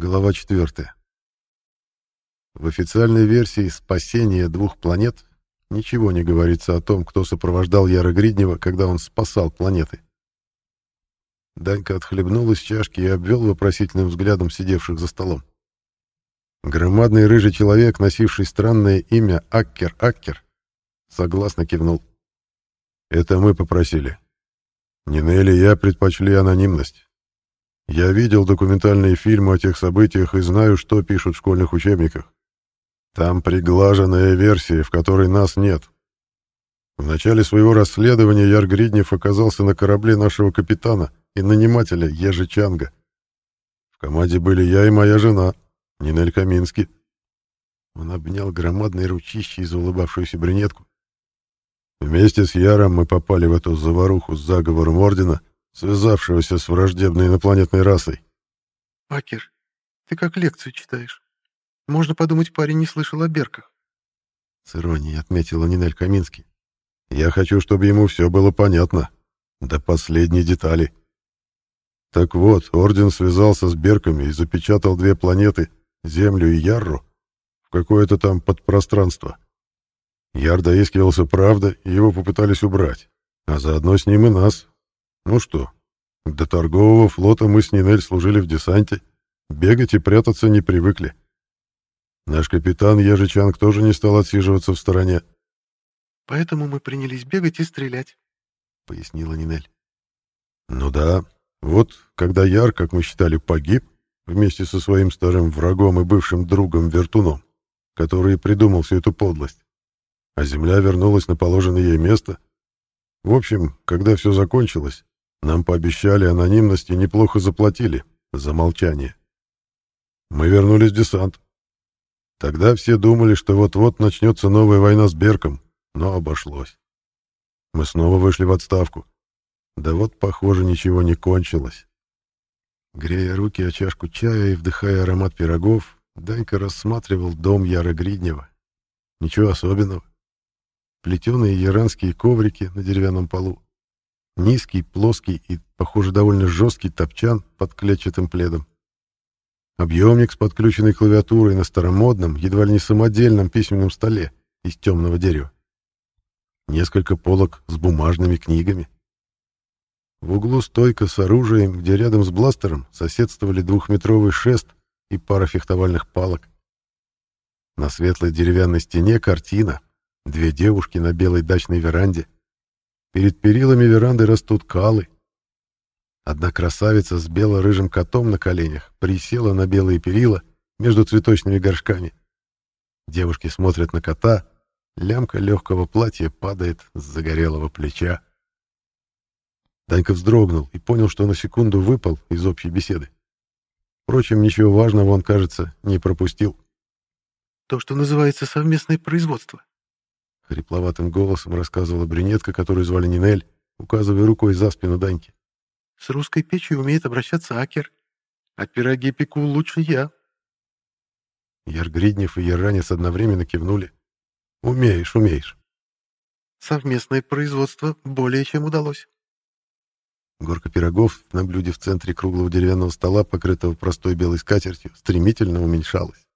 Глава 4. В официальной версии «Спасение двух планет» ничего не говорится о том, кто сопровождал Яра Гриднева, когда он спасал планеты. Данька отхлебнул из чашки и обвел вопросительным взглядом сидевших за столом. Громадный рыжий человек, носивший странное имя Аккер-Аккер, согласно кивнул. «Это мы попросили. Нинель и я предпочли анонимность. Я видел документальные фильмы о тех событиях и знаю, что пишут в школьных учебниках. Там приглаженная версия, в которой нас нет. В начале своего расследования Яр Гриднев оказался на корабле нашего капитана и нанимателя Ежи Чанга. В команде были я и моя жена, Нинель Камински. Он обнял громадной ручищей заулыбавшуюся брюнетку. Вместе с Яром мы попали в эту заваруху с заговором Ордена, связавшегося с враждебной инопланетной расой. «Акер, ты как лекцию читаешь. Можно подумать, парень не слышал о берках. С иронией отметила Нинель Камински. Я хочу, чтобы ему все было понятно. До последней детали. Так вот, Орден связался с Берками и запечатал две планеты, Землю и Ярру, в какое-то там подпространство. Яр доискивался правда, и его попытались убрать. А заодно с ним и нас. Ну что, до торгового флота мы с Нинель служили в десанте. Бегать и прятаться не привыкли. Наш капитан Ежичанг тоже не стал отсиживаться в стороне. «Поэтому мы принялись бегать и стрелять», — пояснила Нинель. «Ну да. Вот, когда Яр, как мы считали, погиб, вместе со своим старым врагом и бывшим другом Вертуном, который придумал всю эту подлость, а земля вернулась на положенное ей место. В общем, когда все закончилось, нам пообещали анонимность и неплохо заплатили за молчание. Мы вернулись в десант. Тогда все думали, что вот-вот начнется новая война с Берком, но обошлось. Мы снова вышли в отставку. Да вот, похоже, ничего не кончилось. Грея руки о чашку чая и вдыхая аромат пирогов, Данька рассматривал дом Яра Гриднева. Ничего особенного. Плетеные яранские коврики на деревянном полу. Низкий, плоский и, похоже, довольно жесткий топчан под клетчатым пледом. Объемник с подключенной клавиатурой на старомодном, едва ли не самодельном письменном столе из темного дерева. Несколько полок с бумажными книгами. В углу стойка с оружием, где рядом с бластером соседствовали двухметровый шест и пара фехтовальных палок. На светлой деревянной стене картина. Две девушки на белой дачной веранде. Перед перилами веранды растут калы, Одна красавица с бело-рыжим котом на коленях присела на белые перила между цветочными горшками. Девушки смотрят на кота, лямка легкого платья падает с загорелого плеча. Данька вздрогнул и понял, что на секунду выпал из общей беседы. Впрочем, ничего важного он, кажется, не пропустил. «То, что называется совместное производство», — хрипловатым голосом рассказывала брюнетка, которую звали Нинель, указывая рукой за спину Даньки. С русской печью умеет обращаться Акер, а пироги пеку лучше я. Яргриднев и Яранец одновременно кивнули. «Умеешь, умеешь». «Совместное производство более чем удалось». Горка пирогов на блюде в центре круглого деревянного стола, покрытого простой белой скатертью, стремительно уменьшалась.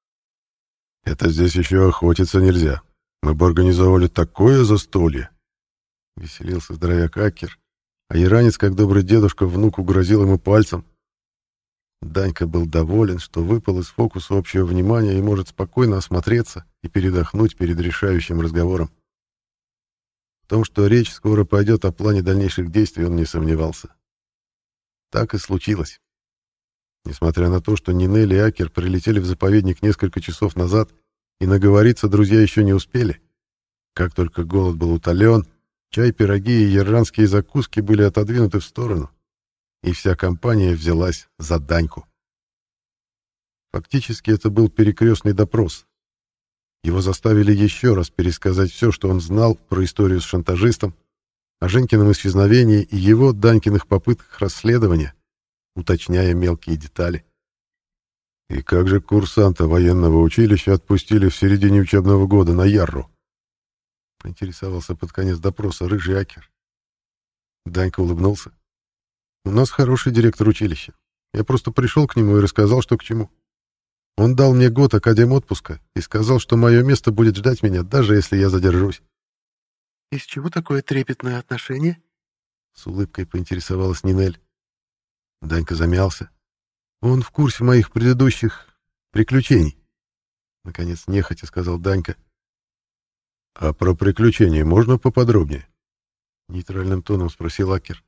«Это здесь еще охотиться нельзя. Мы бы организовали такое застолье!» — веселился здоровяк Акер, а иранец, как добрый дедушка, внуку грозил ему пальцем. Данька был доволен, что выпал из фокуса общего внимания и может спокойно осмотреться и передохнуть перед решающим разговором. В том, что речь скоро пойдет о плане дальнейших действий, он не сомневался. Так и случилось. Несмотря на то, что Нинель и Акер прилетели в заповедник несколько часов назад и наговориться друзья еще не успели, как только голод был утолен, Чай, пироги и иранские закуски были отодвинуты в сторону, и вся компания взялась за Даньку. Фактически это был перекрестный допрос. Его заставили еще раз пересказать все, что он знал про историю с шантажистом, о Женькином исчезновении и его, Данькиных, попытках расследования, уточняя мелкие детали. И как же курсанта военного училища отпустили в середине учебного года на Ярру? поинтересовался под конец допроса рыжий акер. Данька улыбнулся. «У нас хороший директор училища. Я просто пришел к нему и рассказал, что к чему. Он дал мне год академ отпуска и сказал, что мое место будет ждать меня, даже если я задержусь. «Из чего такое трепетное отношение?» С улыбкой поинтересовалась Нинель. Данька замялся. Он в курсе моих предыдущих приключений. Наконец, нехотя сказал Данька. «А про приключения можно поподробнее?» Нейтральным тоном спросил Акер.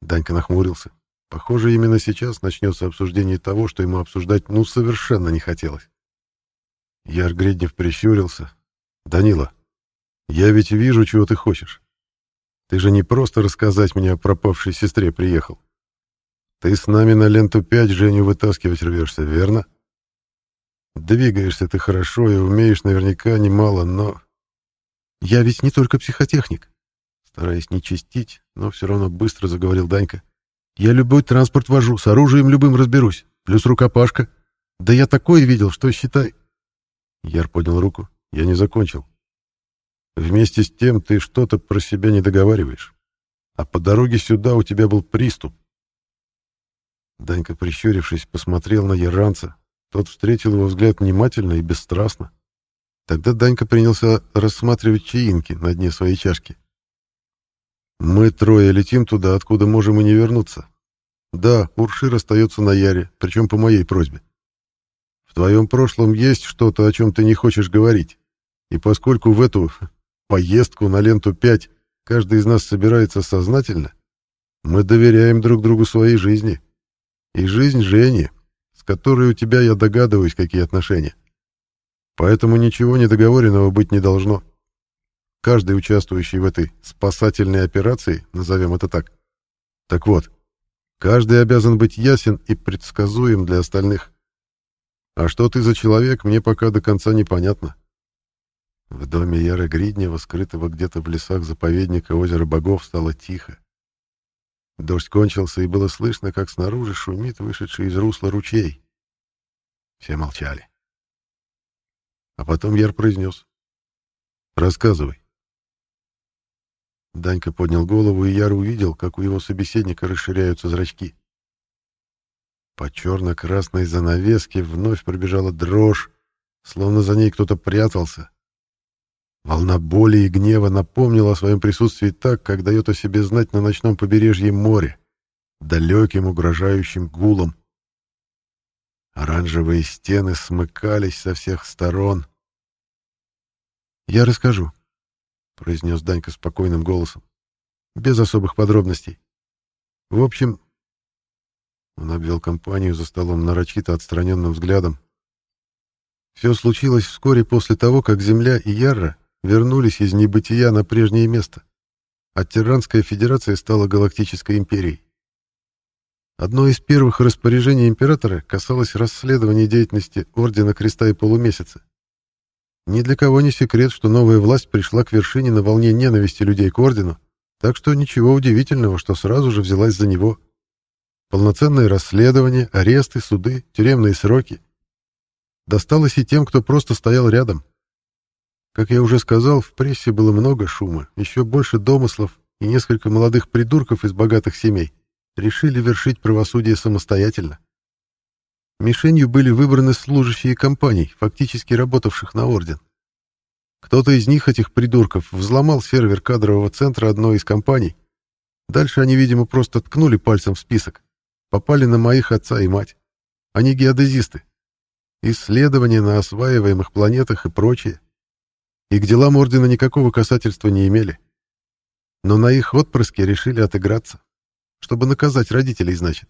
Данька нахмурился. Похоже, именно сейчас начнется обсуждение того, что ему обсуждать ну совершенно не хотелось. Яр Греднев прищурился. «Данила, я ведь вижу, чего ты хочешь. Ты же не просто рассказать мне о пропавшей сестре приехал. Ты с нами на ленту 5 Женю вытаскивать рвешься, верно? Двигаешься ты хорошо и умеешь наверняка немало, но... Я ведь не только психотехник. Стараясь не чистить, но все равно быстро заговорил Данька. Я любой транспорт вожу, с оружием любым разберусь, плюс рукопашка. Да я такое видел, что считай... Яр поднял руку. Я не закончил. Вместе с тем ты что-то про себя не договариваешь. А по дороге сюда у тебя был приступ. Данька, прищурившись, посмотрел на Яранца. Тот встретил его взгляд внимательно и бесстрастно. Тогда Данька принялся рассматривать чаинки на дне своей чашки. «Мы трое летим туда, откуда можем и не вернуться. Да, Уршир остается на Яре, причем по моей просьбе. В твоем прошлом есть что-то, о чем ты не хочешь говорить. И поскольку в эту поездку на ленту 5 каждый из нас собирается сознательно, мы доверяем друг другу своей жизни. И жизнь Жени, с которой у тебя, я догадываюсь, какие отношения. Поэтому ничего недоговоренного быть не должно. Каждый участвующий в этой спасательной операции, назовем это так. Так вот, каждый обязан быть ясен и предсказуем для остальных. А что ты за человек, мне пока до конца непонятно. В доме Яры Гриднева, скрытого где-то в лесах заповедника озера богов, стало тихо. Дождь кончился, и было слышно, как снаружи шумит вышедший из русла ручей. Все молчали. А потом Яр произнес. «Рассказывай». Данька поднял голову, и Яр увидел, как у его собеседника расширяются зрачки. По черно-красной занавеске вновь пробежала дрожь, словно за ней кто-то прятался. Волна боли и гнева напомнила о своем присутствии так, как дает о себе знать на ночном побережье море, далеким угрожающим гулом. Оранжевые стены смыкались со всех сторон. «Я расскажу», — произнес Данька спокойным голосом, без особых подробностей. «В общем...» Он обвел компанию за столом нарочито отстраненным взглядом. Все случилось вскоре после того, как Земля и Ярра вернулись из небытия на прежнее место, а Тиранская Федерация стала Галактической империей. Одно из первых распоряжений императора касалось расследования деятельности Ордена Креста и Полумесяца. Ни для кого не секрет, что новая власть пришла к вершине на волне ненависти людей к Ордену, так что ничего удивительного, что сразу же взялась за него. Полноценное расследование, аресты, суды, тюремные сроки. Досталось и тем, кто просто стоял рядом, как я уже сказал, в прессе было много шума, еще больше домыслов, и несколько молодых придурков из богатых семей решили вершить правосудие самостоятельно. Мишенью были выбраны служащие компаний, фактически работавших на Орден. Кто-то из них, этих придурков, взломал сервер кадрового центра одной из компаний. Дальше они, видимо, просто ткнули пальцем в список. Попали на моих отца и мать. Они геодезисты. Исследования на осваиваемых планетах и прочее и к делам Ордена никакого касательства не имели. Но на их отпрыски решили отыграться, чтобы наказать родителей, значит.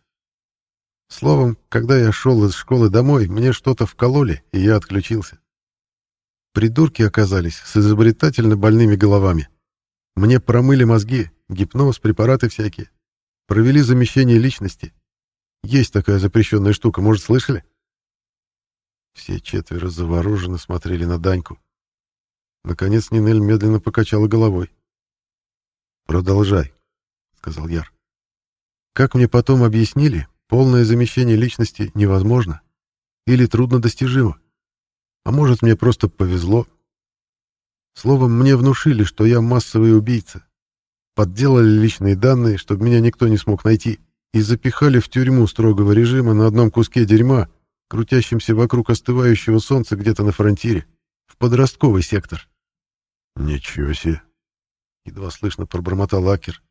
Словом, когда я шел из школы домой, мне что-то вкололи, и я отключился. Придурки оказались с изобретательно больными головами. Мне промыли мозги, гипноз, препараты всякие. Провели замещение личности. Есть такая запрещенная штука, может, слышали? Все четверо завороженно смотрели на Даньку. Наконец Нинель медленно покачала головой. «Продолжай», — сказал Яр. «Как мне потом объяснили, полное замещение личности невозможно или труднодостижимо. А может, мне просто повезло. Словом, мне внушили, что я массовый убийца. Подделали личные данные, чтобы меня никто не смог найти, и запихали в тюрьму строгого режима на одном куске дерьма, крутящимся вокруг остывающего солнца где-то на фронтире, в подростковый сектор. Ничего себе. Едва слышно пробормотал Акер.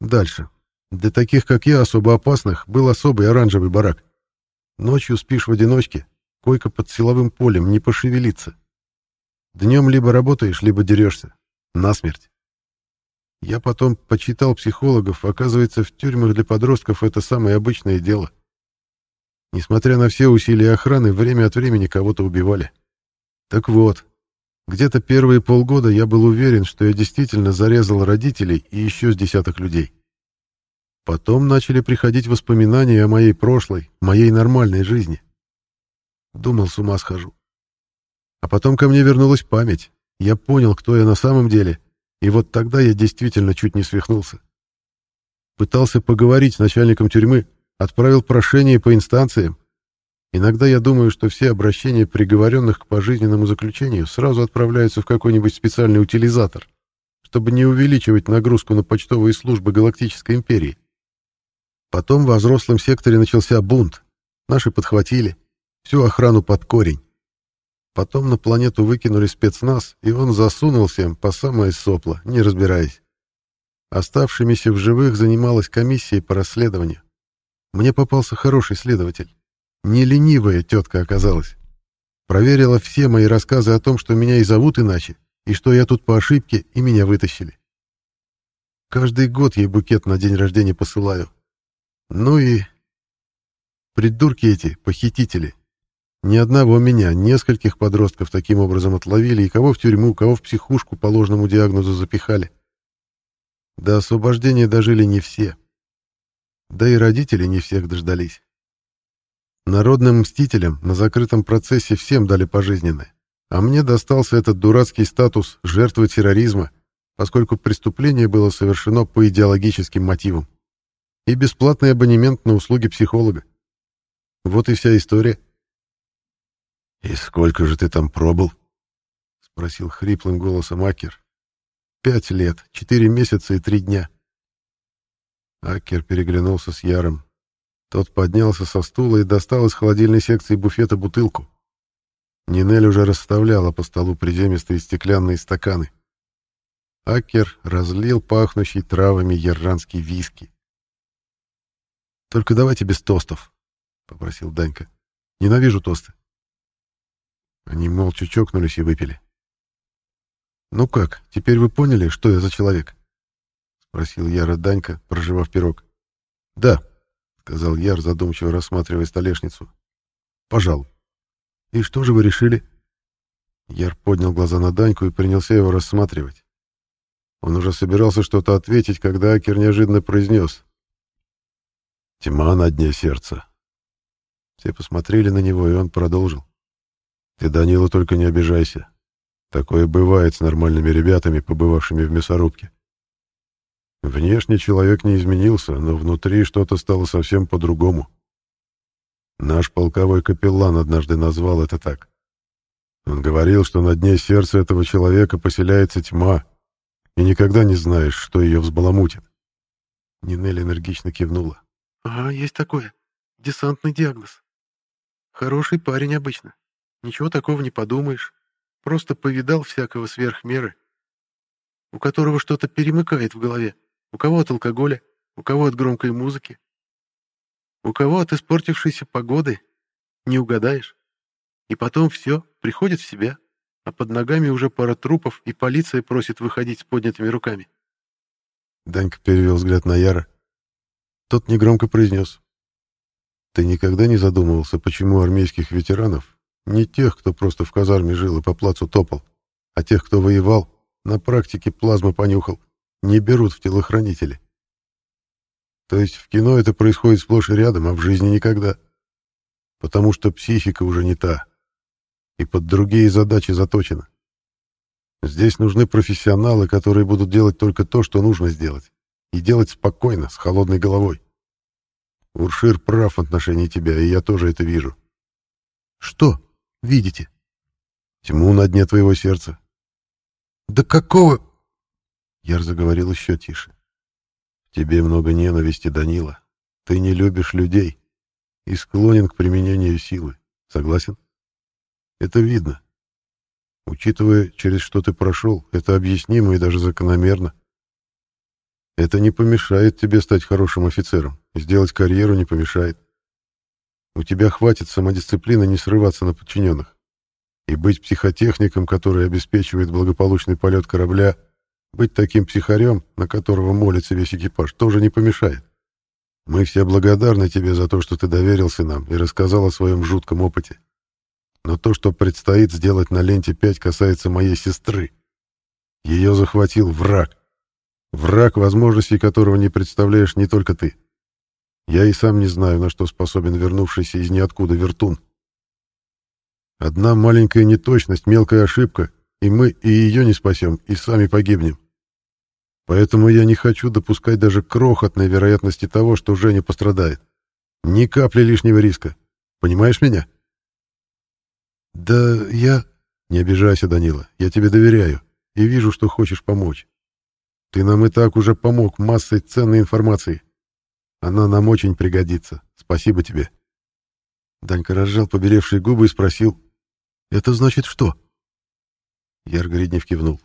Дальше. Для таких, как я, особо опасных, был особый оранжевый барак. Ночью спишь в одиночке, койка под силовым полем, не пошевелиться. Днем либо работаешь, либо дерешься. Насмерть. Я потом почитал психологов, оказывается, в тюрьмах для подростков это самое обычное дело. Несмотря на все усилия охраны, время от времени кого-то убивали. Так вот, где-то первые полгода я был уверен, что я действительно зарезал родителей и еще с десяток людей. Потом начали приходить воспоминания о моей прошлой, моей нормальной жизни. Думал, с ума схожу. А потом ко мне вернулась память. Я понял, кто я на самом деле, и вот тогда я действительно чуть не свихнулся. Пытался поговорить с начальником тюрьмы, отправил прошение по инстанциям. Иногда я думаю, что все обращения приговоренных к пожизненному заключению сразу отправляются в какой-нибудь специальный утилизатор, чтобы не увеличивать нагрузку на почтовые службы Галактической империи. Потом во взрослом секторе начался бунт. Наши подхватили. Всю охрану под корень. Потом на планету выкинули спецназ, и он засунул всем по самое сопло, не разбираясь. Оставшимися в живых занималась комиссия по расследованию. Мне попался хороший следователь. Не ленивая тетка оказалась. Проверила все мои рассказы о том, что меня и зовут иначе, и что я тут по ошибке, и меня вытащили. Каждый год ей букет на день рождения посылаю. Ну и... Придурки эти, похитители, ни одного меня, нескольких подростков таким образом отловили, и кого в тюрьму, кого в психушку по ложному диагнозу запихали. До освобождения дожили не все. Да и родители не всех дождались. Народным мстителям на закрытом процессе всем дали пожизненное, а мне достался этот дурацкий статус жертвы терроризма, поскольку преступление было совершено по идеологическим мотивам. И бесплатный абонемент на услуги психолога. Вот и вся история. «И сколько же ты там пробыл?» — спросил хриплым голосом Акер. «Пять лет, четыре месяца и три дня». Акер переглянулся с Яром. Тот поднялся со стула и достал из холодильной секции буфета бутылку. Нинель уже расставляла по столу приземистые стеклянные стаканы. Акер разлил пахнущий травами ярранский виски. «Только давайте без тостов», — попросил Данька. «Ненавижу тосты». Они молча чокнулись и выпили. «Ну как, теперь вы поняли, что я за человек?» — спросил Яра Данька, проживав пирог. «Да», — сказал Яр, задумчиво рассматривая столешницу. «Пожалуй». «И что же вы решили?» Яр поднял глаза на Даньку и принялся его рассматривать. Он уже собирался что-то ответить, когда Акер неожиданно произнес. «Тьма на дне сердца». Все посмотрели на него, и он продолжил. Ты, Данила, только не обижайся. Такое бывает с нормальными ребятами, побывавшими в мясорубке. Внешне человек не изменился, но внутри что-то стало совсем по-другому. Наш полковой капеллан однажды назвал это так. Он говорил, что на дне сердца этого человека поселяется тьма, и никогда не знаешь, что ее взбаламутит. Нинель энергично кивнула. «Ага, есть такое. Десантный диагноз. Хороший парень обычно. Ничего такого не подумаешь. Просто повидал всякого сверх меры. У которого что-то перемыкает в голове. У кого от алкоголя, у кого от громкой музыки. У кого от испортившейся погоды. Не угадаешь. И потом все, приходит в себя. А под ногами уже пара трупов, и полиция просит выходить с поднятыми руками. Данька перевел взгляд на Яра. Тот негромко произнес. «Ты никогда не задумывался, почему армейских ветеранов не тех, кто просто в казарме жил и по плацу топал, а тех, кто воевал, на практике плазму понюхал, не берут в телохранители. То есть в кино это происходит сплошь и рядом, а в жизни никогда. Потому что психика уже не та. И под другие задачи заточена. Здесь нужны профессионалы, которые будут делать только то, что нужно сделать. И делать спокойно, с холодной головой. Уршир прав в отношении тебя, и я тоже это вижу. Что? видите? Тьму на дне твоего сердца. Да какого... Яр заговорил еще тише. В тебе много ненависти, Данила. Ты не любишь людей. и склонен к применению силы. Согласен? Это видно. Учитывая, через что ты прошел, это объяснимо и даже закономерно. Это не помешает тебе стать хорошим офицером, сделать карьеру не помешает. У тебя хватит самодисциплины не срываться на подчиненных. И быть психотехником, который обеспечивает благополучный полет корабля, быть таким психарем, на которого молится весь экипаж, тоже не помешает. Мы все благодарны тебе за то, что ты доверился нам и рассказал о своем жутком опыте. Но то, что предстоит сделать на ленте 5, касается моей сестры. Ее захватил враг. Враг, возможностей которого не представляешь не только ты. Я и сам не знаю, на что способен вернувшийся из ниоткуда вертун. Одна маленькая неточность, мелкая ошибка, и мы и ее не спасем, и сами погибнем. Поэтому я не хочу допускать даже крохотной вероятности того, что Женя пострадает. Ни капли лишнего риска. Понимаешь меня? Да я... Не обижайся, Данила. Я тебе доверяю и вижу, что хочешь помочь. Ты нам и так уже помог массой ценной информации. Она нам очень пригодится. Спасибо тебе. Данька разжал побелевшие губы и спросил. «Это значит что?» Яр Гриднев кивнул.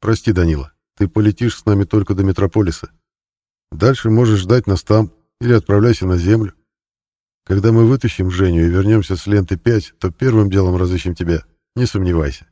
«Прости, Данила, ты полетишь с нами только до Метрополиса. Дальше можешь ждать нас там или отправляйся на Землю. Когда мы вытащим Женю и вернемся с ленты 5, то первым делом разыщем тебя, не сомневайся.